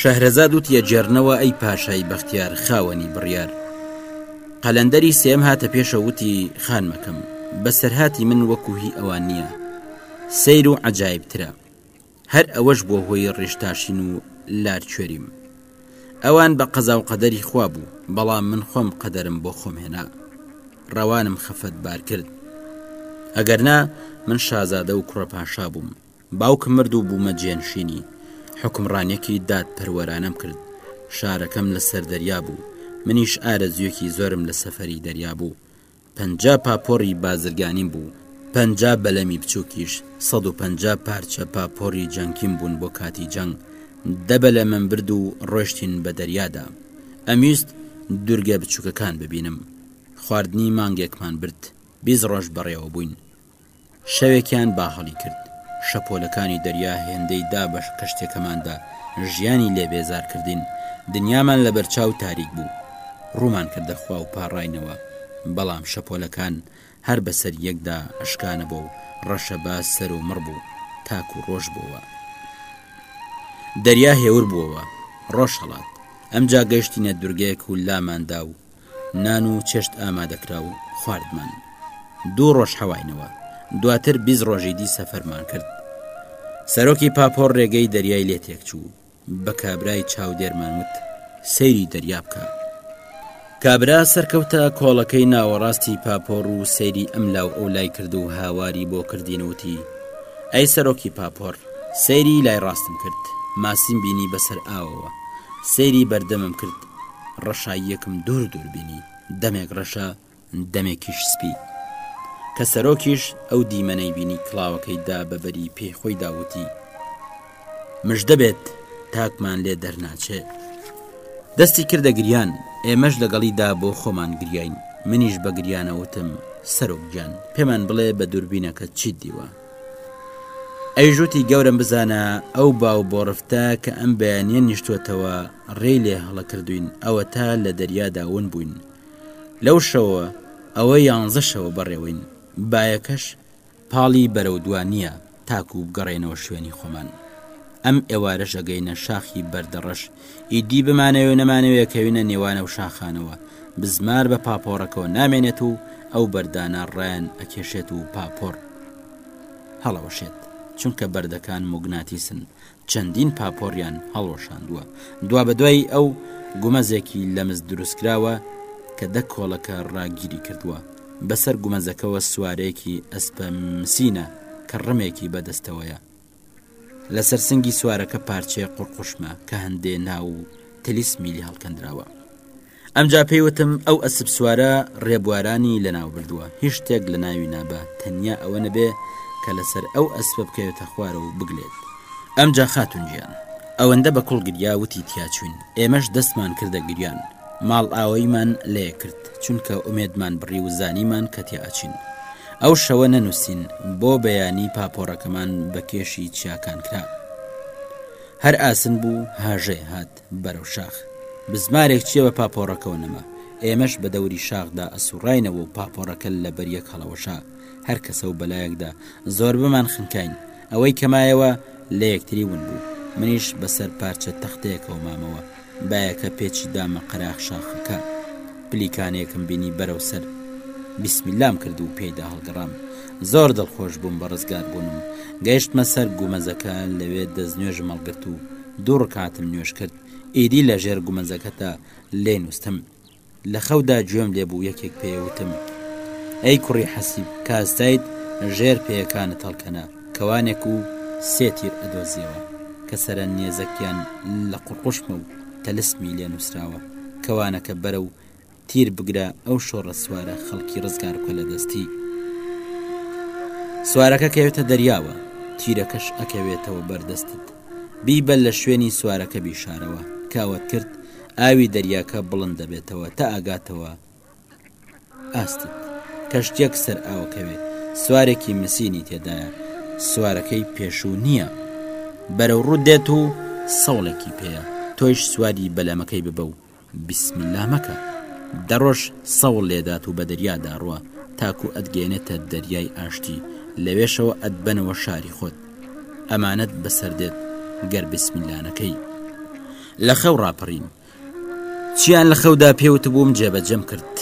شەهرەزاد وتیە جێرنەوە ئەی پاشای بەختیار خاوەنی بڕیار قەلەندەری سێم هاتە پێشە وتی خانمەکەم بەسەرهاتی من وەکوهی ئەوان نییە سیر و عجایبترە هەر ئەوەش بۆ هۆی ڕیشتاشین و لار کوێریم ئەوان بە قەزا و قەدەری خوا بوو بەڵام من خۆم قەدەرم بۆ خۆم هێنا ڕەوانم خەفەت بار کرد ئەگەرنا من شازادە و کوڕە پاشا بووم باوکم مرد و بوومە جێنشینی، حوکمڕانیەکی دادپەروەرانەم کرد، شارەکەم لە سەر دەریا بوو، منیش ئارەزوویەکی زۆرم لە سەفەری دەریا بوو، پەنجا پاپۆڕی بازرگانیم بوو، پەنجا بەلەمی بچووکیش، سەد و پەنجا پارچە پاپۆڕی جەنگیم بوون بۆ کاتی جەنگ، دە بەلەمم برد و ڕۆشتین بە دەریادا، ئەمویست دوورگە بچووکەکان ببینم، خواردنی مانگێکمان برد، بیست ڕۆژ بەڕێوە بووین، شەوێکیان باهەڵی کرد، شەپۆلەکانی دەریا هێندەی دا بە کەشتیەکەماندا، ژیانی لێ بێزار کردین، دنیامان لە بەرچاو تاریک بوو، ڕوومان کردە خوا و پاڕاینەوە، بەڵام شەپۆلەکان هەر بە سەر یەکدا ئەشکانەوە و ڕەشە با سەر و مڕ بوو تاکو ڕۆژ بۆوە. دەریا هێور بووەوە، ڕۆژ هەڵات، ئەمجا گەشتینە دورگەیەک و لامان دا و نان و چێشت ئامادەکرا و خواردمان دوو ڕۆژ حەواینەوە دواتر بیست ڕۆژی دی سەفەرمان کرد سەرۆکی پاپۆر ڕێگەی دەریای لێ تێک چوو بە کابرای چاودێرمان وت سەیری دەریا بکە کابرا سەرکەوتە کۆڵەکەی ناوەڕاستی پاپۆڕ و سەیری ئەم لاو ئەو لای کرد و هاواری بۆ کردینوتی ئەی سەرۆکی پاپۆڕ سەیری لای ڕاستم کرد ماسیم بینی بەسەر ئاوەوە سەیری بەردەمم کرد ڕەشاییەکم دوور دوور بینی، دەمێک ڕەشە دەمێکیش سپی. کە سەرۆکیش ئەو دیمەنەی بینی کڵاوەکەی دا بە بەری پێی خۆیدا وتی، مژدە بێت تاکمان لێ دەرناچێ. دەستی کردە گریان، ئێمەش لەگەڵیدا بۆ خۆمان گریاین، منیش بە گریانە وتم، سەرۆک گیان پێمان بڵێ بە دووربینەکەت چیت دیوە؟ ئەویش وتی گەورەم بزانە ئەو باو بۆڕفتە کە ئەم بەیانە نیشتوتەوە ڕێی لێ هەڵە کردوین ئەوە تا لە دەریادا ون بووین لەو شەوە ئەوە یانزە شەوە بەڕێوەین بایەکەش پاڵی بەرەو دووانە تاکو بگەڕێنەوە شوێنی خۆمان. ئەم ئێوارەش ئەگەینە شاخی بەردەڕەش، ئیدی بمانەوێ نەمانەوێ ئەکەوینە نێوان ئەو شاخانەوە، بزمار بە پاپۆڕەکەوە نامێنێت و ئەو بەردانە ڕایان ئەکێشێت و پاپۆڕ هەڵەوەشێت، چونکە بەردەکان موگناتیسن، چەندین پاپۆڕیان هەڵوەشاندووە، دوابەدوای ئەو گومەزێکی لەمز دروستکراوە کە دە کۆڵەکە ڕاگیری کردووە، بەسەر گومەزەکەوە سوارەیەکی ئەسپە مسینە کە ڕمێکی بەدەستەوەیە. لەسەر سنگی سوارەکە پارچەیە قڕقشمە کە هەندێ ناو و تلیسمی لێ هەڵکەندراوە ئەمجا پێیوتم ئەو ئەسب سوارە ڕێبوارانی لەناو بردووە هیچ شتێک لە ناوی نابە تەنیا ئەوە نەبێ کە لەسەر ئەو ئەسپە بکەوێتە خوارە و بگلێت ئەمجا خاتون گیان ئەوەندە بە کوڵ گریا وتی تیاچوین ئێمەش دەستمان کردە گریان ماڵ ئاوەیمان لێ کرد چونکە ئومێدمان بڕی و زانیمان کە تیاچین ئەو شەوە نەنووسین بۆ بەیانی پاپۆڕەکەمان بە کێشی چیاکان کرا هەر ئاسن بوو هاژێ هات بەرەو شاخ بزمارێک چیە بە پاپۆڕەکەەوە نەما ئێمەش بە دەوری شاخدا ئەسوڕینەوە و پاپۆڕەکە لە بەریەک هەڵەوەشا هەر کەسە و بەلایەکدا زۆر بمان خنکین ئەوەی کەمایەوە لە یەکتری ون بوو منیش بەسەر پارچە تەختەیەکەوە مامەوە بایەکە پێچی دامە قەراخ شاخەکە پلیکانێکم بینی بەرەو سەر بیسمیلام کرد و پێیدا هەڵگەڕام زۆر دڵخۆش بووم بە ڕزگار بوونم گەیشتمە سەر گومەزەکە لەوێ دەست نوێژم هەڵگرت و دوو ڕکاتم نوێش کرد ئیدی لە ژێر گومەزەکەتە لێ نووستم لە خەودا گوێم لێ بوو یەکێک پێی وتم، ئەی کوڕی حەسیب کاستایت ژێر پێیەکانت هەڵکەنە، کەوانێک و سێ تیر ئەدۆزیەوە کە سەرە نێزەکیان لە قوڕقوشمە و تەلسمی لێ نووسراوە، کەوانەکە بەرە و تیر بگرە ئەو شۆڕە سوارە خەڵکی ڕزگار بکە لە دەستی. سوارەکە کەوێتە دەریاوە، تیرەکەش ئەکەوێتەوە بەر دەستت. بیبە لە شوێنی سوارەکە بیشارەوە، کە ئەوەت کرد، ئاوی دەریاکە بڵند دەبێتەوە تا ئەگاتەوە ئاستت. کەشتیەک سەر ئاو کەوێ سوارێکی مسینی تێدایە، سوارەکەی پێشوو نییە. بەرەو ڕوو دێت و سەوڵێکی پێیە، تۆیش سواری بەلەمەکەی ببە و بسم اللە مەکە. دە ڕۆژ سەوڵ لێدات و بە دەریادا ڕوە تاکو ئەتگەیەنێتە دەریای ئاشتی، لەوێشەوە ئەتبەنەوە شاری خۆت. ئەمانەت بەسەر دێت گەر بسم اللە نەکەی. لە خەو ڕاپەڕیم چیان لە خەودا پێوتبووم جێبەجەم کرد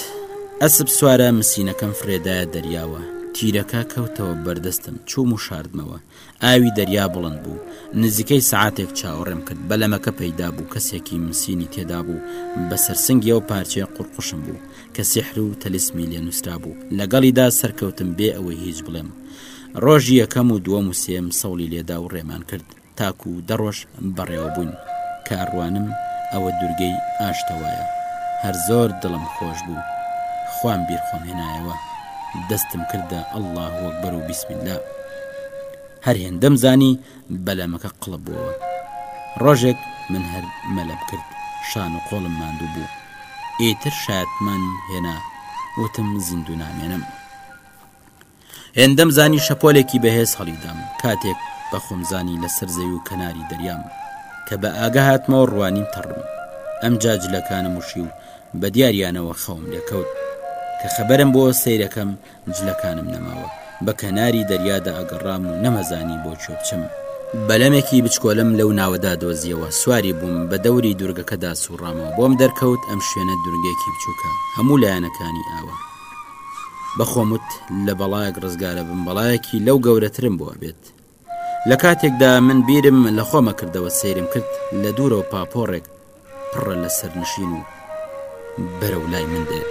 ئەسب سوارە مسینەکەم فرێدایە دەریاوە تیرەکە کەوتەوە بەردەستم چوم و شاردمەوە ئاوی دەریا بڵند بوو نزیکەی سعاتێک چاوەڕێم کرد بەلەمەکە پەیدا بوو کەسێکی مسینی تێدا بوو بەسەر سنگیەوە پارچەیە قڕقشم بوو کە سیحر و تەلیسمی لێ نووسرا بوو لەگەڵیدا سەرکەوتم بێ ئەوەی هیچ بڵێم ڕۆژی یەکەم و دووەم و سێم سەوڵی لێدا و ڕێمان کرد تاکو دە ڕۆژ بەڕێوە بووین. کاروانم ئەوە دورگەی ئاشتەوایە. هەر زۆر دڵم خۆش بوو. خوام بیر خۆم هێنایەوە. دەستم کردە اللە اکبر و بسم اللە. هەر هێندەم زانی بەلەمەکە قڵپ بۆوە. ڕۆژێک من هەر مەلەم کرد. شان و قۆڵم ماندوو بوو. ئیتر شایەتمان هێنا. وتم زیندوو نامێنم. هێندەم زانی شەپۆلێکی بەهێز هەڵیدام کاتێک بە خۆمزانی لەسەر زەوی و کەناری دەریام کە بە ئاگە هاتمەوە ڕوانیم تەڕم ئەم جاجلەکانم وشی و بە دیاریانەوە خەوم لێکەوت کە خەبەرم بۆ سەیرەکەم جلەکانم نەماوە بە کەناری دەریادا ئەگەڕام و نەمەزانی بۆ کوێ بچم بەلەمێکی بچکۆلم لەو ناوەدا دۆزیەوە سواری بووم بە دەوری دوورگەکەدا سوڕامەوە بۆم دەرکەوت ئەم شوێنە دورگێکی بچووکە هەموو لایەنەکانی ئاوە بە خۆم وت لە بەڵایەک ڕزگارە بم بەڵایەکی لەو گەورەترم بۆ ئەبێت لە کاتێکدا من بیرم لە خۆمە کردەوە سەیرم کرد لە دوورەوە پاپۆڕێک پڕە لە سەرنشین و بەرە و لای من دێت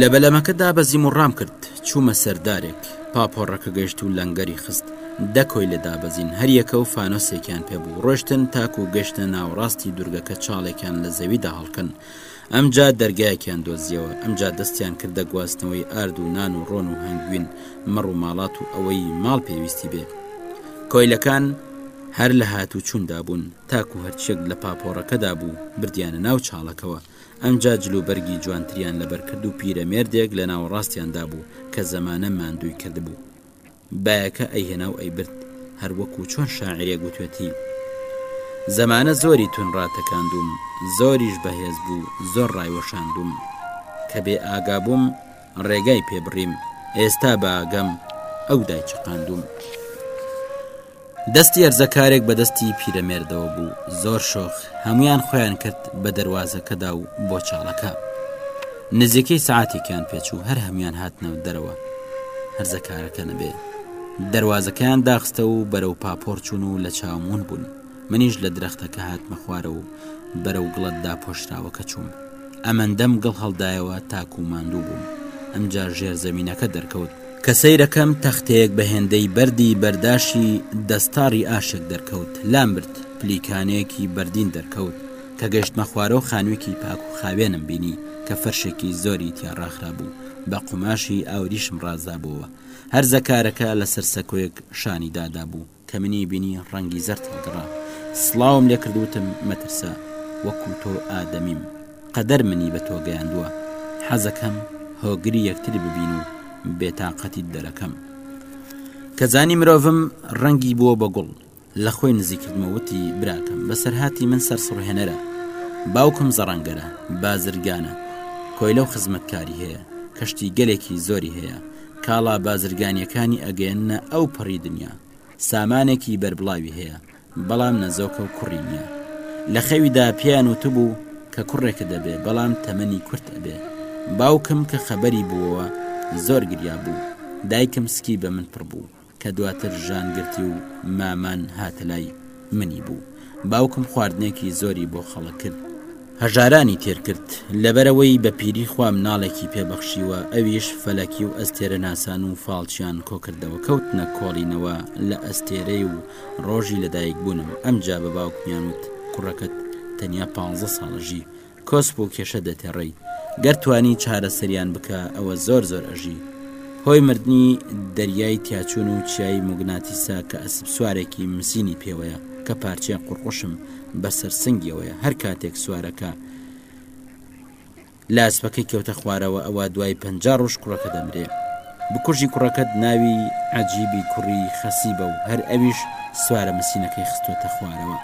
لە بەلەمەکە دابەزیم و ڕام کرد چوومە سەر دارێک پاپۆڕەکە گەشت و لەنگەری خست دە کۆی لە دابەزین هەریەکە و فانۆسێکیان پێ بوو ڕۆشتن تاک و گەشتە ناوەڕاستی دوورگەکە چاڵێکیان لە زەویدا هەڵکەن ئەمجا دەرگایەکیان دۆزیەوە ئەمجا دەستیان کردە گواستنەوەی ئارد و نان و ڕۆن و هەنگوین مەڕ و ماڵات و ئەوەی ماڵ پێویستی بێ کۆیلەکان هەر لە هات و چوندا بوون تاکو هەرچێک لە پاپۆڕەکەدا بوو بردیانە ناو چاڵەکەوە ئەمجا جل و بەرگی جوانتریان لەبەر کرد و پیرەمێردێک لە ناوەڕاستیاندا بوو کە زەمانە ماندووی کردبوو. بایەکە ئەیهێنا و ئەیبرد، هەر وەکوو چۆن شاعیرێک وتوێتی، زەمانە زۆری توند ڕاتەکاندووم، زۆریش بەهێز بوو، زۆر ڕایوەشاندووم. کە بێ ئاگا بووم، ڕێگای پێ بڕیم ئێستا بە ئاگەم ئەو دای چقاندوم دەستی ئەرزەکارێک بە دەستی پیرەمێردەوە بوو زۆر شۆخ هەمویان خۆیان کرد بە دەواازەکەدا و بۆ چاڵەکە نزیکەی سعاتێکیان پێچوو هەر هەمویان هاتنەوە دەرەوە هەرزەکارەکە نەبێ دەواازەکەیان داخستە و بەرەو پاپۆر چوون و لە چاومون بوون منیش لە درەختەکە هاتمە خوارەوە و بەرەو گڵە داپۆشراوەکە چووم. ئەمەندەم گڵ هەڵدایەوە تاکوو ماندوو بووم. ئەمجار ژێر زەمینەکە دەرکەوت. کە سەیرەکەم تەختەیەک بە هێندەی بەردی بەرداشی دەستاڕی ئاشێک دەرکەوت لام برد، پلیکانێکی بەردین دەرکەوت. کە گەیشتمە خوارەوە خانوویەکی پاک و خاوێنم بینی کە فەرشێکی زۆری تیا ڕاخرابوو، بە قوماشی ئاوریشم ڕازابۆوە. هەرزەکارەکە لەسەر سەکۆیەک شانی دادابوو. کە منی بینی ڕەنگی زەرد هەڵگڕا سڵاوم لێ کرد وتم مەترسە وەکو تۆ ئادەمیم قەدەر منی بە تۆ گەیاندووە حەزەکەم هۆگری یەکتری ببین و بێتاقەتیت دەرەکەم کە زانی مرۆڤم ڕەنگی بووە بە گوڵ لە خۆی نزیکردمە وتی براکەم بەسەرهاتی من سەرسڕهێنەرە باوکم زەڕەنگەرە بازرگانە کۆی لەو خزمەتکاری هەیە کەشتی گەلێکی زۆری هەیە کاڵا بازرگانییەکانی ئەگەیەننە ئەو پەڕی دنیا، سامانێکی بەربڵاوی هەیە، بەڵام نەزۆکە و کوڕی نییە. لە خەویدا پێیان وتبوو کە کوڕێکت ئەبێ، بەڵام تەمەنی کورت ئەبێ. باوکم کە خەبەری بووەوە، زۆر گریا بوو. دایکم سکی بە من پڕ بوو. کە دواتر ژان گرتی و مامان هاتە لای منی بوو باوکم خواردنێکی زۆری بۆ خەڵک کرد هەژارانی تێر کرد لەبەرەوەی بە پیری خوا مناڵێکی پێ بەخشیوە ئەویش فەلەکی و ئەستێرە ناسان و فاڵچیان کۆکردەوە کەوتنە کۆڵینەوە لە ئەستێرەی و ڕۆژی لەدایک بوونم ئەمجا بە باوکمیان وت کوڕەکەت تەنیا پانزە ساڵە ژی کۆسپ و کێشە دەتێڕی گەر توانی چارەسەریان بکە ئەوە زۆر زۆر ئەژی هۆی مردنی دەریای تیاچون و چیایی مگناتیسا کە ئەسب سوارێکی مسینی پێوەیە کە پارچەیە قڕقشم بەسەر سنگیەوەیە هەر کاتێک سوارەکە لاسپەکەی کەوتە خوارەوە ئەوە دوای پ ڕۆژ کوڕەکە دەمرێ بکوژی کوڕەکەت ناوی عەجیبی کوڕی خەسیبە و هەر ئەویش سوارە مسینەکەی خستۆتە خوارەوە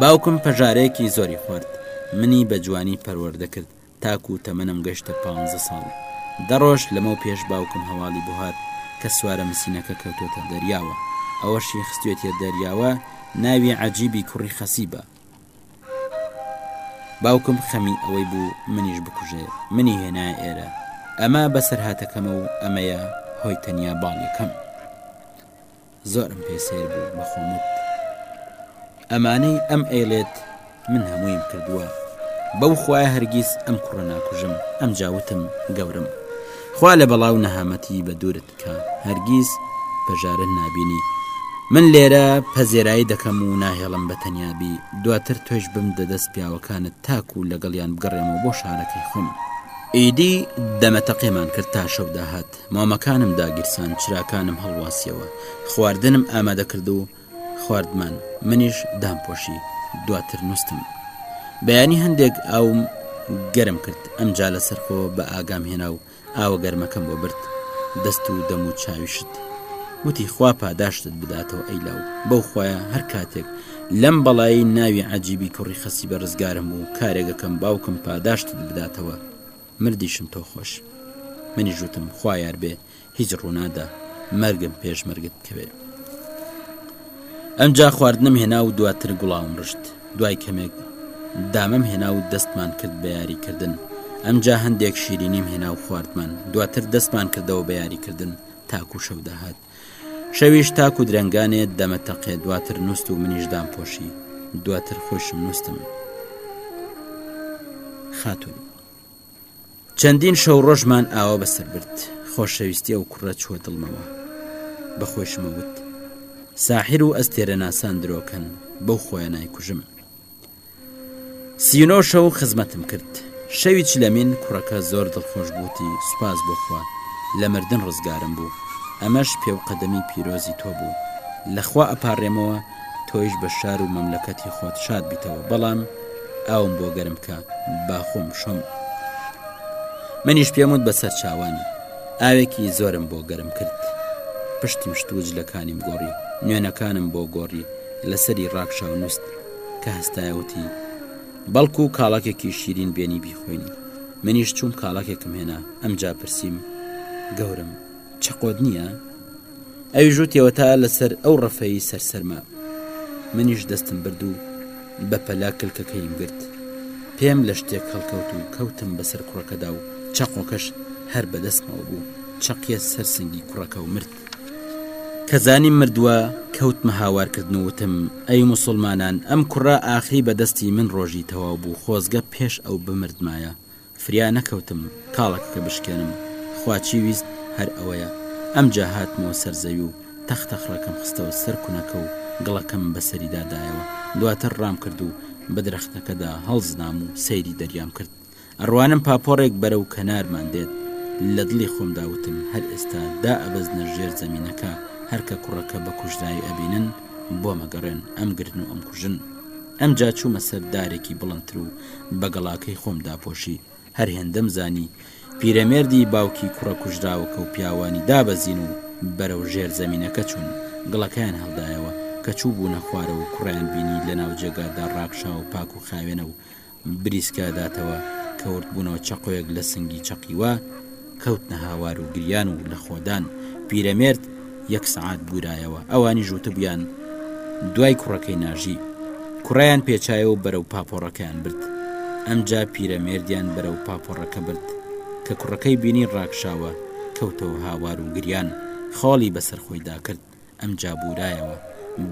باوکم پەژارەیەکی زۆری خوارد منی بە جوانی پەروەردە کرد تاکو و تەمەنم گەشتە پ ساڵ دەڕۆژ لەمە و پێش باوکم هەواڵی بهات کە سوارە مسینەکە کەوتۆتە دەریاوە ئەوەشی خستێتە دەریاوە ناوی عەجیبی کوڕی خەسیبە باوکم خەمی ئەوەی بوو منیش بکوژێ منی هێنای ئێرە ئەمە بەسەرهاتەکەمە و ئەمەیە هۆی تەنیا باڵیەکەم زۆرم پێ سێر بوو بەخۆمت ئەمانەی ئەم ئەیلێت من هەموویم کردووە بەو خوای هەرگیز ئەم کوڕە ناکوژم ئەم جاوتم گەورم خوا لە بەڵاو نەهامەتی بە دوورت کە هەرگیز پەژارە نابینی من لێرە پەزێرایی دەکەم و ناهێڵم بە تەنیابی دواتر توێش بم دەدەست پیاوەکانت تاک و لەگەڵیان بگەڕێمەوە بۆ شارەکەی خۆم ئیدی دەمەتەقێمان کرد تا شەو داهات مامەکانم داگیرسان چراکانم هەڵواسیەوە خواردنم ئامادە کرد و خواردمان منیش دامپۆشی دواتر نووسم بەیانی هەندێک ئاوم گەرم کرد ئەمجا لە سەرخۆ بە ئاگام هێنا و ئاوە گەرمەکەم بۆ برد دەست و دەم و چاوی شت وتی خوا پاداشتت بداتەوە ئەی لاو بەو خوایە هەر کاتێک لەم بەڵایی ناوی عجیبی کوڕی خەسی بە ڕزگارم بوو کارێگەکەم باوکم پاداشتت بداتەوە مردیشم تۆ خۆش منی ژوتم خوایار بێ هیچ ڕوونادا مەرگم پێش مەرگت بکەوێ ئەنجا خواردنم هێنا و دواتر گوڵاوم ڕشت دوای کەمێک دامەم هێنا و دەستمان کرد بە یاریکردن ئەمجا هەندێک شیرینیم هێنا و خواردمان دواتر دەستمان کردەوە بە یاریکردن تاکو شەو داهات شەویش تاکو درەنگانێ دەمە تەقێ دواتر نووست و منیش دام پۆشی دواتر خۆشم نووستم خاتون. چەندین شەو ڕۆژمان ئاوا بەسەر برد خۆشەویستی ئەو کوڕە چوە دڵمەوە بەخۆشمە وت ساحر و ئەستێرە ناسان درۆکەن بەو خۆیان نایکوژم سینۆ شەو خزمەتم کرد شەوی چلەمین کوڕەکە زۆر دڵخۆش بووتی سوپاس بۆخوا لە مردن ڕزگارم بوو ئەمەش پێوقەدەمی پیرۆزی تۆ بوو لەخوا ئەپارڕێمەوە تۆیش بە شار و مەملەکەتی خۆت شاد بیتەوە بەڵام ئاوم بۆ گەرم کە باخۆم شەم منیش پێموت بە سەرچاوانی ئاوێکی زۆرم بۆ گەرم کرد پشتیم شت و جلەکانیم گۆڕی نوێنەکانم بۆ گۆڕی لەسەری ڕاکشا و نووست کە هەستایەوتی بەڵکو و کاڵاکێکی شیرین بێنی بیخۆین منیش چوم کاڵاکێکم هێنا ئەمجا پرسییم گەورم چقۆت نییە؟ ئەویش وتیەوە تا لەسەر ئەو ڕەفەی سەرسەرمە منیش دەستم برد و بەپەلە کلکەکەیم گرت پێم لە شتێک هەڵکەوت و کەوتم بەسەر کوڕەکەدا و چەقۆکەش هەر بەدەستمەوە بوو چەقیە سەر سنگی کوڕەکە و مرد کەزانی مردووە کەوتمە هاوارکردن و وتم ئەی مسلمانان ئەم کوڕە ئاخری بەدەستی من ڕۆژی تەواو بوو خۆزگە پێش ئەو بمردمایە فریا نەکەوتم تاڵەکەکە بشکێنم، خوا چی ویست هەر ئەوەیە. ئەمجا هاتمەوە سەر زەوی و تەخ تەخڕەکەم خستەوە سەر کونەکە و گڵەکەم بەسەریدا دایەوە، دواتر ڕام کرد و بە درەختەکەدا هەڵزنام و سەیری دەریام کرد. ئەڕوانم پاپۆڕێک بەرەو کەنارمان دێت. لە دڵی خۆمدا وتم هەر ئێستا دائەبەزنە ژێر زەمینەکە، هەر کە کوڕەکە بە کوژرایی ئەبینن، بۆمەگەڕێن، ئەمگرن و ئەمکوژن. ئەمجا چوومە سەر دارێکی بڵندتر و بە گەڵاکەی خۆم داپۆشی، هەر هێندەم زانی پیرەمێردی باوکی کوڕە کوژراوەکە و پیاوانی دابەزین و بەرەو ژێر زەمینەکە چوون، گڵەکەیان هەڵدایەوە، کە چووبوونە خوارەوە و کوڕەیان بینی لەناو جێگادا ڕاکشاوە پاک و خاوێنە و بریسکە داتەوە، کە ورد بوونەوە چەقۆیەک لە سنگی چەقیوە، کەوتنە هاوار و گریان و لەخۆدان، پیرەمێرد یەک سەعات بوورایەوە، ئەوانیش وتبوویان دوای کوڕەکەی ناژی، کوڕەیان پێچایە و بەرەو پاپۆڕەکەیان برد، ئەمجا پیرەمێردیان بەرەو پاپۆڕەکە برد، کە کوڕەکەی بینی ڕاکشاوە، کەوتەوە هاوار و گریان، خاڵی بەسەر خۆیدا کرد. ئەمجا بوورایەوە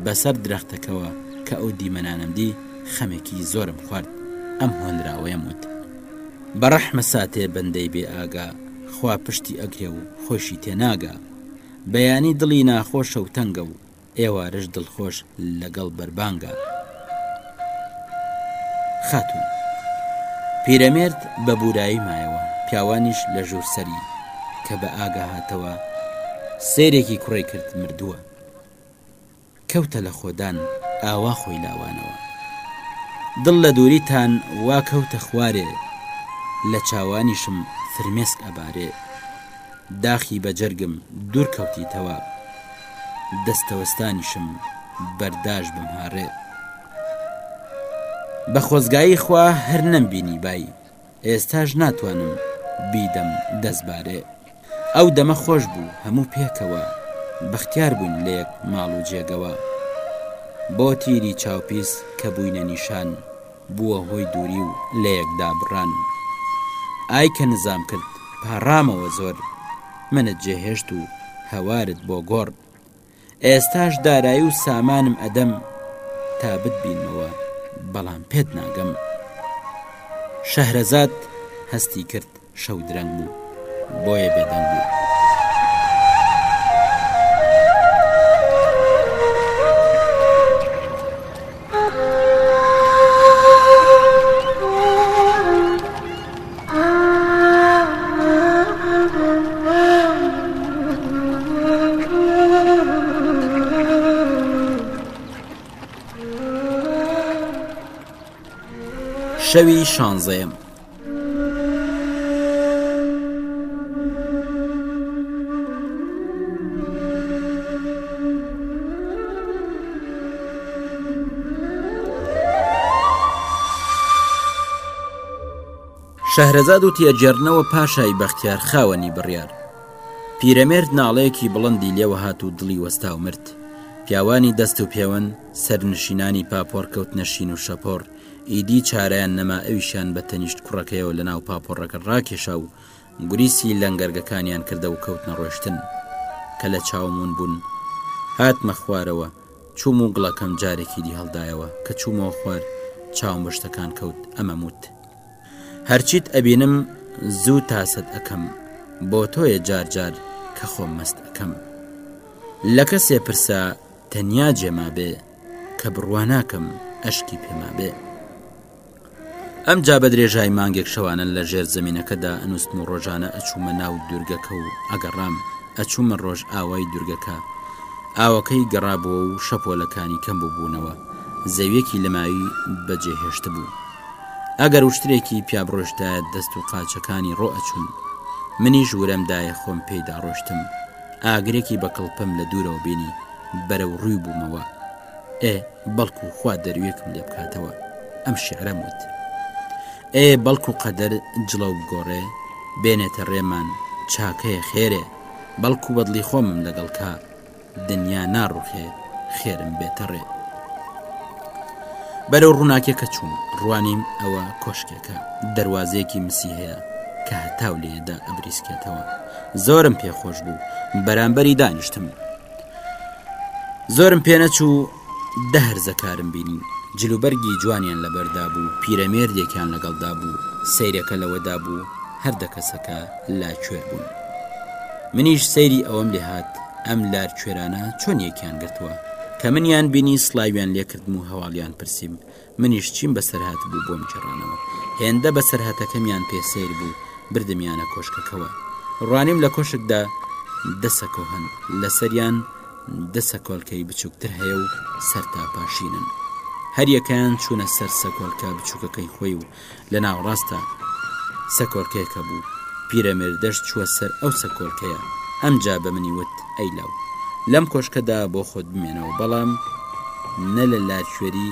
بەسەر درەختەکەوە کە ئەو دیمەنانەم دی خەمێکی زۆرم خوارد ئەم هۆنراوەیەم وت بە ڕەحمە ساتێ بەندەی بێ ئاگا خوا پشتی ئەگرێ و خۆشی تێ ناگا بەیانی دڵی ناخۆشە و تەنگە و ئێوارەش دڵخۆش لەگەڵ بەربانگا. خاتوون پیرەمێرد بە بورایی مایەوە پیاوانیش لە ژوور سەری کە بە ئاگا هاتەوە سێرێکی کوڕی کرد مردووە کەوتە لە خۆدان ئاوا خۆی لاوانەوە دڵ لە دووریتان وا کەوتە خوارێ لە چاوانیشم فرمێسک ئەبارێ داخی بە جەرگم دوور کەوتیتەوە دەستەوەستانیشم بەرداش بم ها رێ. بە خۆزگایی خوا هەر نەمبینی بای ئێستاش ناتوانم بیدەم دەستبارێ ئەو دەمە خۆش بوو هەموو پێکەوە بەختیار بووین لە یەک ماڵ و جێگەوە بۆ تیری چاوپیس کە بووینە نیشان بووە هۆی دووری و لەیەک دابڕان ئای کە نزام کرد پاڕامەوە زۆر منت جێهێشت و هەوارت بۆ گۆڕ ئێستاش دارایی و سامانم ئەدەم تا بتبینمەوە بەڵام پێت ناگەم شەهرەزاد هەستی کرد شەو درەنگ بوو بۆیە بێدەنگ بوو. شەوی شانزەیەم. شەهرەزاد و تێجێڕنەوە پاشای بەختیار خاوەنی بڕیار پیرەمێرد ناڵەیەکی بڵندی لێوە هات و دڵی وەستا و مرد پیاوانی دەست و پێوەن سەرنشینانی پاپۆڕکەوت نەشین و شەپۆڕ ئیدی چارەیان نەما ئەویشیان بە تەنیشت کوڕەکەیەوە لە ناو پاپۆڕەکە ڕاکێشا و گوریسی لەنگەرگەکانیان کردە و کەوتنە ڕۆشتن. کە لە چاوم ون بوون هاتمە خوارەوە چووم و گڵەکەم جارێکی دی هەڵدایەوە کە چوومەوە خوار چاوم بە شتەکان کەوت ئەمەم وت هەرچیت ئەبینم زوو تاسەت ئەکەم بۆ تۆیە جار جار کە خۆم مەست ئەکەم لە کەسێ پرسە تەنیا جێ مابێ کە بڕوا ناکەم ئەشکی پێ مابێ ئەم جا بە درێژای مانگێک شەوانە لە ژێر زمینەکەدا ئەنووسم و ڕۆژانە ئەچوومە ناو دوورگەکە و ئەگەڕام ئەچوومە ڕۆژ ئاوای دوورگەکە ئاوەکەی گەڕابووە و شەپۆلەکانی کەم ببوونەوە زەویەکی لەماوی بەجێهێشت بوو ئەگەر وشترێکی پیابڕۆشتایە دەست و قاچەکانی ڕۆ ئەچوون منیش ورەمدایە خۆم پێیدا ڕۆشتم ئاگرێکی بە کڵپەم لە دوورەوە بینی بەرەو ڕووی بوومەوە ئێ بەڵکو خوا دەروێکم لێ بکاتەوە ئەم شعرەم وت ئێ بەڵکو قەدەر جڵە و بگۆڕێ بێنێتە ڕێمان چاکەیە خێرێ بەڵکو بەدڵی خۆمم لەگەڵ کا دنیا ناڕوخێ خێرم بێتە ڕێ بەرەو ڕووناکێکە چوون ڕوانیم ئەوە کۆشکێکە دەواازەیەکی مسی هەیە کە هەتاو لێدا ئەبریسکێتەوە زۆرم پێ خۆش بوو بەرامبەری دانیشتم زۆرم پێنەچوو دە هەرزەکارم بینی جلوبەرگی جوانیان لەبەردا بوو پیرەمێردێکیان لەگەڵدا بوو سیرەکە لەوەدا بوو هەردە کەسەکە لا کوێر بوون منیش سەیری ئەوەم لێ هاات ئەم لار کوێرانە چۆن یەکیان گرتووە کە منیان بینی سلاویان لێکردم و هەواڵیان پرسییم منیش چیم بەسەرهات بوو بۆم گێڕانەوە هێندە بەسەرهاتەکەمیان پێ سەیر بوو بردمیانە کۆشکەکەوە ڕوانیم لە کۆشکدا دەسەکۆ هەن لەسەریان دەسە کۆلکەی بچووکتر هەیە و سەرتا پاشینن هەریەکەیان چوونە سەر سەکۆلکە بچووکەکەی خۆی و لە ناوەڕاستە سەکۆلکەیەکە بوو، پیرەمێردەش چووە سەر ئەو سەکۆلکەیە، ئەمجا بە منی وت، ئەی لاو! لەم کۆشکەدا بۆ خۆت بمێنەوە، بەڵام نە لە لاکوێری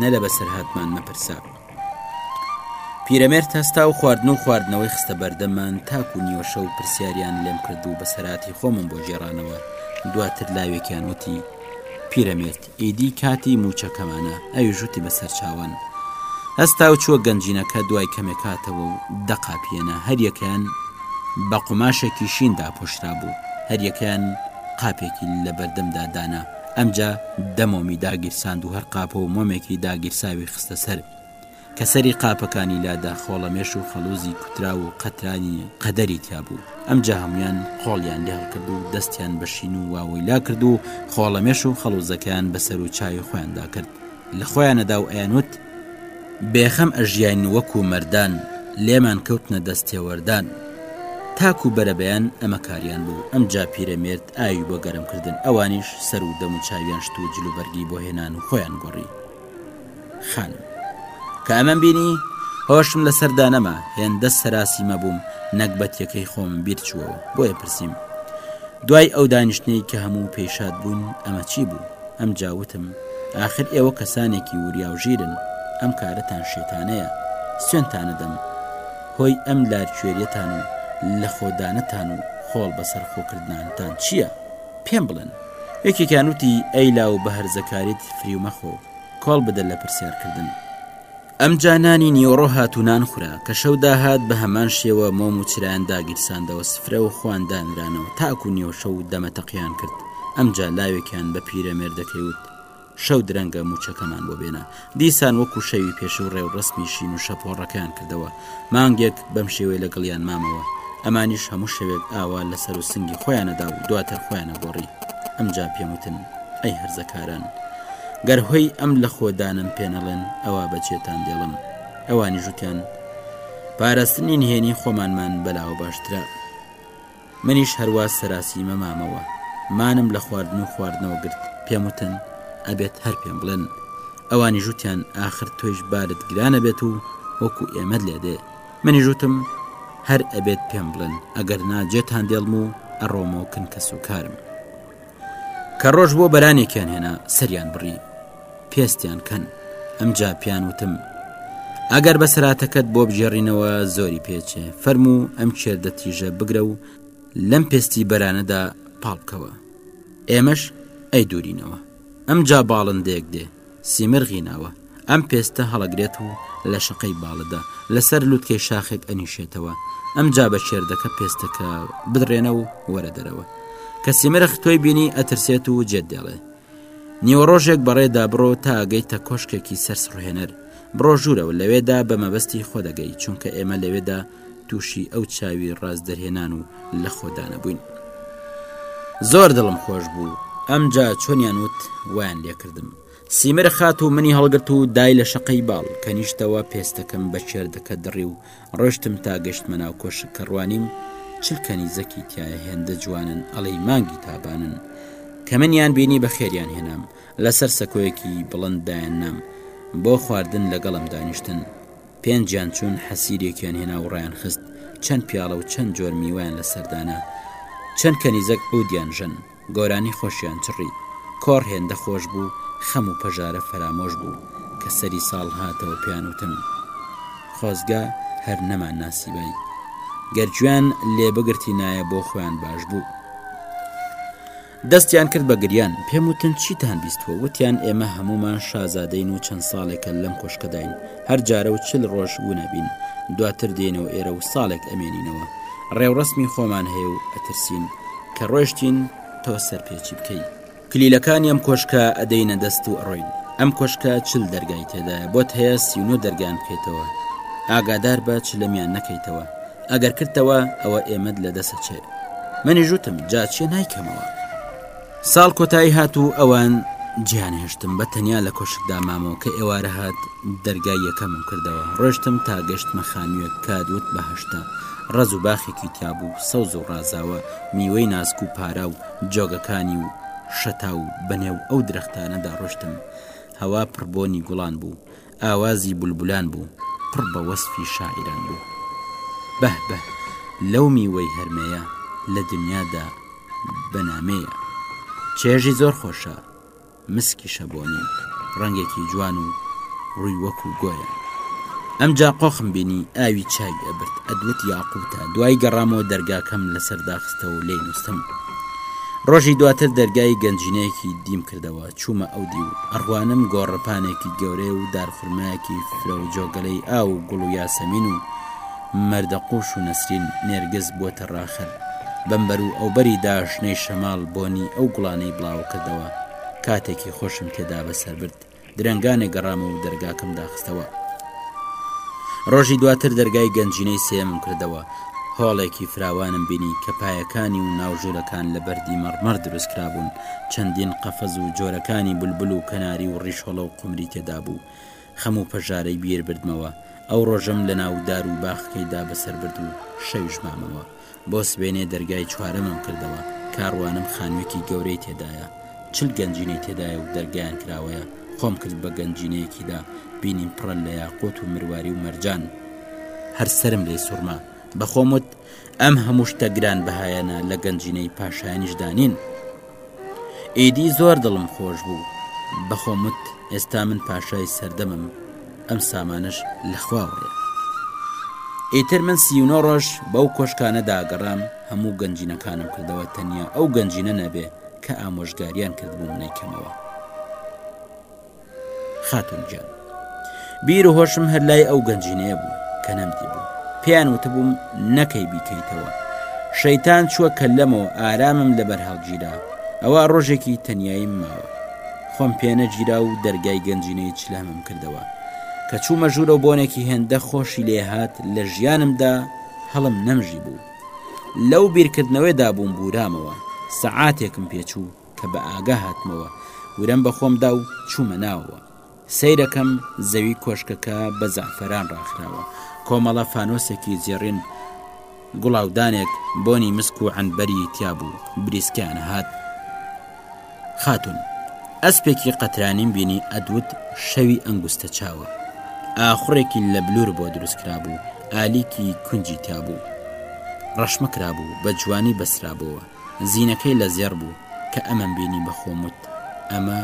نە لە بەسەرهاتمان مەپرسە. پیرەمێرد هەستا و خواردن و خواردنەوەی خستە بەردەممان، تاکو نیوەشەو پرسیاریان لێم کرد و بەسەرهاتی خۆمم بۆ گێڕانەوە، دواتر لاوێکیان وتی، پیرەمێرد! ئیدی کاتی مووچەکەمانە. ئەویش وتی بە سەرچاوان. هەستا و چووە گەنجینەکە، دوای کەمێک هاتەوە و دەقاپییەنە، هەریەکەیان بە قوماشێکی شین داپۆشرابوو، هەریەکەیان قاپێکی لە بەردەمدا دانا، ئەمجا دە مۆمی داگیرساند و هەر قاپە و مۆمێکی داگیرساوی خستە سەر. کە سەری قاپەکانی لادا خۆڵەمێش و خەڵووزی کوتراو و قەترانی قەدەری تیا بوو، ئەمجا هەموویان قۆڵیان لێ هەڵکرد و دەستیان بە شین و واوەی لا کرد و خۆڵەمێش و خەڵووزەکەیان بە سەر و چاوی خۆیاندا کرد لە خۆیانەدا و ئەیانوت، بێ خەم ئەژیاین وەکوو مەردان، لێمان کەوتنە دەست تێوەردان. تاکوو بەرەبەیان ئەمە کاریان بوو، ئەمجا پیرەمێرد ئاوی بۆ گەرم کردن، ئەوانیش سەر و دەم و چاویان شت و جلوبەرگی بۆ هێنان و خۆیان گۆڕی. خانم. کە ئەمەم بینی، هۆشم لەسەر دانەما، هێندە سەراسیمە بووم، نەگبەتیەکەی خۆمم بیر چووەوە، بۆیە پرسیم. دوای ئەو دانیشتنەی کە هەموو پێی شاد بووین، ئەمە چی بوو؟ ئەمجا وتم، ئاخر ئێوە کەسانێکی وریا و ژیرن، ئەم کارەتان شێتانەیە، سوێندتان ئەدەم، هۆی ئەم لارکوێریەتان و لەخۆدانەتان و خۆڵ بەسەر خۆ کردنانتان چییە؟ پێم بڵێن. یەکێکیان وتی، ئەی لاو بە هەرزەکاریت فریو مەخۆ، کۆڵ بدە لە پرسیارکردن. ئەمجا نانی نیوەڕۆ هاتو نان خورا کە شەو داهات بە هەمان شێوە مۆم و چرایان داگیرساندەوە سفرە و خوان دانرانەوە تاکو نیوەشەو و دەمە تەقیان کرد ئەمجا لاوێکیان بە پیرەمێردەکەی وت شەو درەنگە موچەکەمان بۆ بێنە دیسان وەکو شەوی پێشو ڕێوڕەسمی شین و شەپۆڕەکەیان کردەوە مانگێک بەم شێوەی لەگەڵیان مامەوە ئەمانیش هەموو شەوێک ئاوا لە سەر و سنگی خۆیانەدا و دواتر خۆیانە گۆڕی ئەمجا پێموتن ئەی هەرزەکاران گەر هۆی ئەم لە خۆدانم پێنەڵێن ئەوە بەچێتان دێڵم ئەوانی ژوتیان پاراستنی نهێنی خۆمانمان بەلاوە باشترە منیش هەروا سەراسیمە مامەوە مانم لە خواردن و خواردنەوە گرت پێم وتن ئەبێت هەر پێم بڵێن ئەوانی ژوتیان ئاخر تۆیش بارت گرانە بێت و وەکو ئێمەت لێ دێ منی ژوتم هەر ئەبێت پێم بڵێن ئەگەر نا جێتان دێڵم و ئەڕۆمەوە کن کەس و کارم. کە ڕۆژ بۆ بەرانێکیان هێنا سەریان بڕی پێستیان کەن ئەمجا پیان وتم ئەگەر بە سراتەکەت بۆ بگێڕینەوە زۆری پێچێ فەرموو ئەم کێردە تیژە بگرە و لەم پێستی بەرانەدا پاڵکەوە ئێمەش ئەی دوورینەوە ئەمجا باڵندەیەک دێ سیمرغی ناوە، ئەم پێستە هەڵەگرێت و لە شەقەی باڵەدا، لەسەر لوتکەی شاخێک ئەنیشێتەوە، ئەمجا بە کێردەکە پێستەکە بدڕێنە و وەرە دەرەوە. کە سیمرغ تۆی بینی ئەترسێت و جێت دێڵێ. نیوەڕۆژێک بەڕێدا بڕۆ تا ئەگەیتە کۆشکێکی سەرسڕهێنەر، بڕۆژوورە و لەوێدا بە مەبەستی خۆ دەگەی چونکە ئێمە لەوێدا تووشی ئەو چاوی ڕاز دەرهێنان و لە خۆدانە بووین زۆر دڵم خۆش بوو ئەمجا چۆنیان وت ویان لێکردم سیمر خات و منی هەڵگرت و دای لە شەقەی باڵ کە نیشتەوە پێستەکەم بە چێردەکە دڕی و ڕۆشتم تا گەشتمە ناو کۆشک کە ڕوانیم چلکەنی زەکی تایە هێندە جوانن ئەڵەی مانگی تابانن کە منیان بینی بە خێریان هێنام لەسەر سەکۆیەکی بڵند دایاننام، بۆ خواردن لەگەڵم دانیشتن. پێنجیان چوون، حەسیرێکیان هێنا و ڕایانخست، چەند پیاڵە و چەند جۆر میوەیان لەسەر دانا. چەند کەنیزەک عودیان ژەن، گۆرانی خۆشیان چڕی. کۆڕ هێندە خۆش بوو، خەم و پەژارە فەرامۆش بوو. کە سەری ساڵ هاتەوە پێیان وتم، خۆزگە هەر نەمانناسیبای. گەر گوێیان لێ بگرتینایە بۆ خۆیان باش بوو. دەستیان کرد بە گریان، پێم وتن چیتان بیستووە؟ وتیان ئێمە هەموومان شازادەین و چەند ساڵێکە لەم کۆشکەداین، هەر جارە و چل ڕۆژ ونەبین، دواتر دێینەوە ئێرە و ساڵێک ئەمێنینەوە، ڕێوڕەسمی خۆمان هەیە و ئەترسین کە ڕۆیشتین تۆ سەرپێچی بکەی. کلیلەکانی ئەم کۆشکە ئەدەینە دەست و ئەڕۆین. ئەم کۆشکە چل دەرگای تێدایە، بۆت هەیە سی و نۆ دەرگایان بکەیتەوە، ئاگاداربە چ لەمیان نەکەیتەوە، ئەگەر کردتەوە ئەوە ئێمەت لە دەسە چێ منیش وتم جا چێ نایکەمەوە ساڵ کۆتایی هات و ئەوان جیان هێشتم بە تەنیا لە کۆشکدا مامەوە کە ئێوارە هات دەرگای یەکەمم کردەوە ڕۆشتم تا گەشتمە خانوویەک کادوت بەهشتا ڕز و باخێکی تیابوو سەوز و ڕازاوە میوەی ناسک و پارا و جۆگەکانی و شەتا و بەنێو ئەو درەختانەدا ڕۆشتم هەوا پڕبۆنی گوڵان بوو ئاوازی بولبولان بوو پڕ بە وەسفی شاعیران بوو بەه بەه لەو میوەی هەرمەیە لە دنیادا بەنامەیە چێژی زۆر خۆشە مسکی شەبۆنی ڕەنگێکی جوان و ڕووی وەکو گۆیە ئەم جا قۆخم بینی ئاوی چاوی ئەبرد ئەدوت یاقوتە دوای گەڕامەوە دەرگاکەم لەسەر داخستەوە و لی نووسم ڕۆژی دواتر دەرگای گەنجینەیەکی دیم کردەوە چوومە ئەو دیو، ئەڕوانم گۆڕەپانێکی گەورەیە و دارخورمایەکی فرە و جۆگەلەی ئاو و گوڵ و یاسەمین و مەردەقووش و نەسرین، نێرگز، بووەتە ڕاخەر. بەمبەر و ئەوبەری داشنەی شەماڵ بۆنی ئەو گوڵانەی بڵاوە کردەوە. کاتێکی خۆشم تێدا بەسەر برد. درەنگانێ گەڕام و دەرگاکەم داخستەوە. ڕۆژی دواتر دەرگای گەنجینەی سێیەمم کردەوە. هۆڵێکی فراوانم بینی کە پایەکانی و ناو ژوورەکان لە بەردی مەڕمەڕ دروست کرابوون. چەندین قەفەز و جۆرەکانی بولبول و کەناری و ڕیشۆڵە و قومری تێدا بوو. خەم و پەژارەی بیر بردمەوە. ئەو ڕۆژەم لە ناو دار و باخەکەیدا بەسەر برد و شەویش مامەوە. بۆ سبەینێ دەرگای چوارەمم کردەوە. کاروانم خانوویەکی گەورەی تێدایە. چل گەنجینەی تێدایە و دەرگایان کراوەیە. خۆم کرد بە گەنجینەیەکیدا. بینیم پڕە لە یاقووت و مرواری و مەرجان. هەر سەرم لێی سوڕما. بە خۆم وت. ئەم هەموو شتە گران بەهایەنە لە گەنجینەی پاشایانیشدا نین ئیدی زۆر دڵم خۆش بوو بەخۆمت ئێستا من پاشای سەردەمم ئەم سامانش لەخواوەیە ئیتر من سیونۆ ڕۆژ بەو کۆشکانە داگەڕام هەموو گەنجینەکانم کردەوە تەنیا ئەو گەنجینە نەبێ کە ئامۆژگاریان کردبووم نیکەمەوە خاتون گیان بیر و هۆشم هەر لای ئەو گەنجینەیە بوو کە نەمدی بوو پێیان وتبووم نەکەی بیکەیتەوە شەیتان چووە کە لەمەوە ئارامم لەبەر هەڵگیرا ئەوە ڕۆژێکی تەنیایی ماوە خۆم پێنەگیرا و دەرگای گەنجینەی چلامم کردەوە کە چوومە ژوورە بۆنێکی هێندە خۆشی لێ هات لە ژیانمدا هەڵم نەمژی بوو لەو بیرکردنەوەی دابووم بورامەوە سەعاتێکم پێچوو کە بە ئاگا هاتمەوە، ورەم بە خۆم دا و چوومە ناوەوە. سەیرەکەم، زەوی کۆشکەکە بە زەعفەران ڕاخراوە، کۆمەڵە فانۆسێکی زێڕین، گوڵاودانێک، بۆنی مسک و عەنبەری تیا بوو، بریسکە نەهات. خاتوون، ئەسپێکی قەترانیم بینی، ئەدوت شەوی ئەنگوستە چاوە. ئاخوڕێکی لە بلوور بۆ دروست کرابوو، ئالیکی کونجی تیا بوو. ڕەشمە کرابوو، بە جوانی بەسترابۆوە. زینەکەی لە زێڕ بوو کە ئەمەم بینی بە خۆم وت ئەمە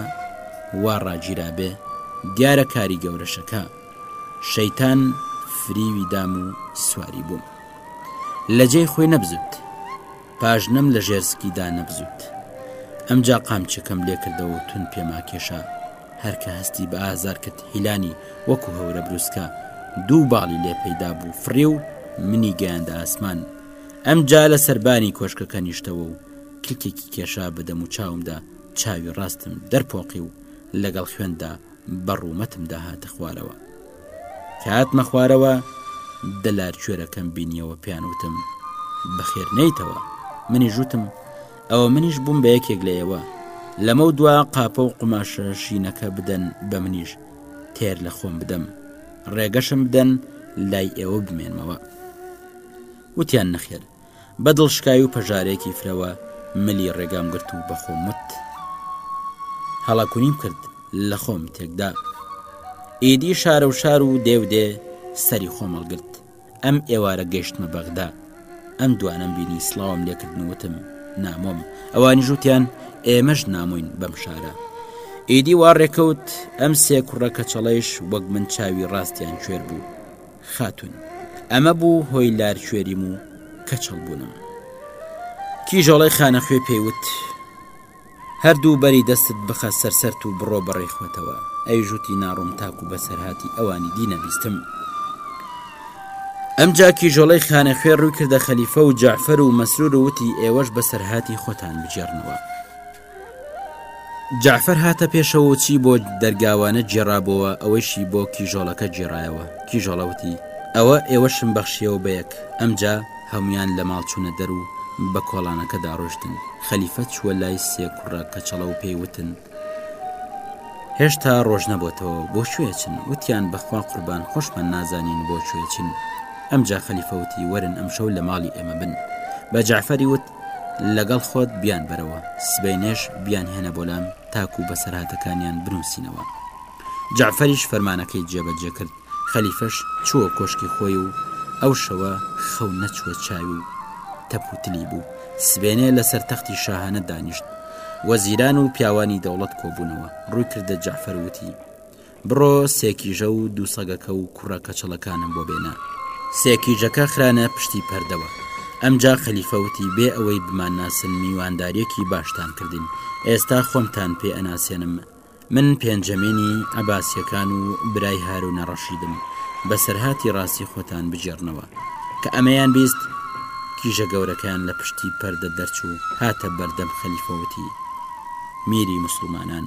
وا ڕاگیرابێ دیارە کاری گەورەشە کا شەیتان فریوی دام و سواری بووم لە جێی خۆی نەبزوت پاژنەم لە ژێر سکی دا نەبزوت ئەمجا قامچەکەم لێکردەوە و تون پێما کێشا هەرکە هەستی بە ئازار کرد هیلانی وەکو هەورە بروسکە دوو باڵی لێ پەیدا بوو فڕێ و منی گەیاندە ئاسمان ئەمجا لە سەربانی کۆشکەکە نیشتەوە و کلکێکی کێشا بە دەموچاومدا، چاوی ڕاستم دەرپۆقی و لەگەڵ خوێندا بە ڕوومەتمدا هاتە خوارەوە. کە هاتمە خوارەوە، دەلارکوێرەکەم بینیەوە، پێیان وتم، بەخێر نێیتەوە؟ منیش وتم، ئەوە منیش بووم بە یەکێک لە ئێوە. لەمەو دوا قاپە و قوماشە شینەکە بدەن بە منیش، تێر لە خۆم بدەم. ڕێگەشم بدەن لای ئێوە بمێنمەوە. وتیان نەخێر. بە دڵشکاوی و پەژارەیەکی فرەوە ملی ڕێگام گرت و بە خۆم وت هەڵاکونیم کرد لە خۆم تێکدا ئیدی شارە و شار و دێو دێ سەری خۆم هەڵگرت ئەم ئێوارە گەشتمە بەغدا ئەم دوانم بینی سلاوم لێکردن وتم نامۆم ئەوانی ژوتیان ئێمەش نامۆین بەم شارە ئیدی وا ڕێکەوت ئەم سێ کوڕە کەچەڵەیش وەک من چاوی ڕاستیان کوێر بوو خاتوون. ئەمە بوو هۆی لارکوێریم و کەچەڵ بوونم. کیژۆڵەی خانەخوێ پێی وت، هەر دوو بەری دەستت بخە سەر سەرت و بڕۆ بەڕێی خۆتەوە. ئەویش وتی، ناڕۆم تاکوو بەسەرهاتی ئەوانی دی نەبیستم. ئەمجا کیژۆڵەی خانەخوێ ڕووی کردە خەلیفە و جەعفەر و مەسرور و وتی، ئێوەش بەسەرهاتی خۆتان بگێڕنەوە. جەعفەر هاتە پێشەوە و چی بۆ دەرگاوانە گێڕابەوە ئەوەیشی بۆ کیژۆڵەکە گێڕایەوە کیژۆڵەوتی ئەوە ئێوەشم بەخشیەوە بە یەک ئەمجا هەمویان لە ماڵ چوونە دەر و بە کۆڵانەکە داڕۆشتن خەلیفە چووە لای سێ کوڕە کەچەڵە و پێی وتن هێشتا ڕۆژنەبتەوە بۆ شوێچن وتیان بەخوا قوربان خۆشمان نازانین بۆ شوێچن ئەمجا خەلیفەوتی وەرن ئەمشەو لە ماڵی ئێمە بن بە جعفەری وت لەگەڵ خۆت بیان بەرەوە سبەینێش بیان هێنە بۆ لام تاکو بەسەرهاتەکانیان بنووسینەوە جعفەریش فەرمانەکەی جێبەجێ کرد خەلیفەش چووە کۆشکی خۆی و ئەو شەوە خەو نەچووە چاوی و تەپوتلی بوو سبێنێ لەسەر تەختی شاهانە دانیشت وەزیران و پیاوانی دەوڵەت کۆبوونەوە ڕووی کردە جعفەروتی بڕۆ سێ کیژە و دوو سەگەکە و کوڕە کەچەڵەکانم بۆ بێنە سێ کیژەکە خرانە پشتی پەردەوە ئەمجا خەلیفەوتی بێ ئەوەی بمان ناسن میوانداریەکی باشتان کردین ئێستا خۆمتان پێ ئەناسێنم من پێنجەمێنی عباسیەکان و برای هارو نەڕەشیدم بەسەرهاتی ڕاستی خۆتان بگێڕنەوە کە ئەمەیان بیست کیژە گەورەکان لە پشتی پەردە دەرچوو هاتە بەردەم خەلیفەوتی میری مسلمانان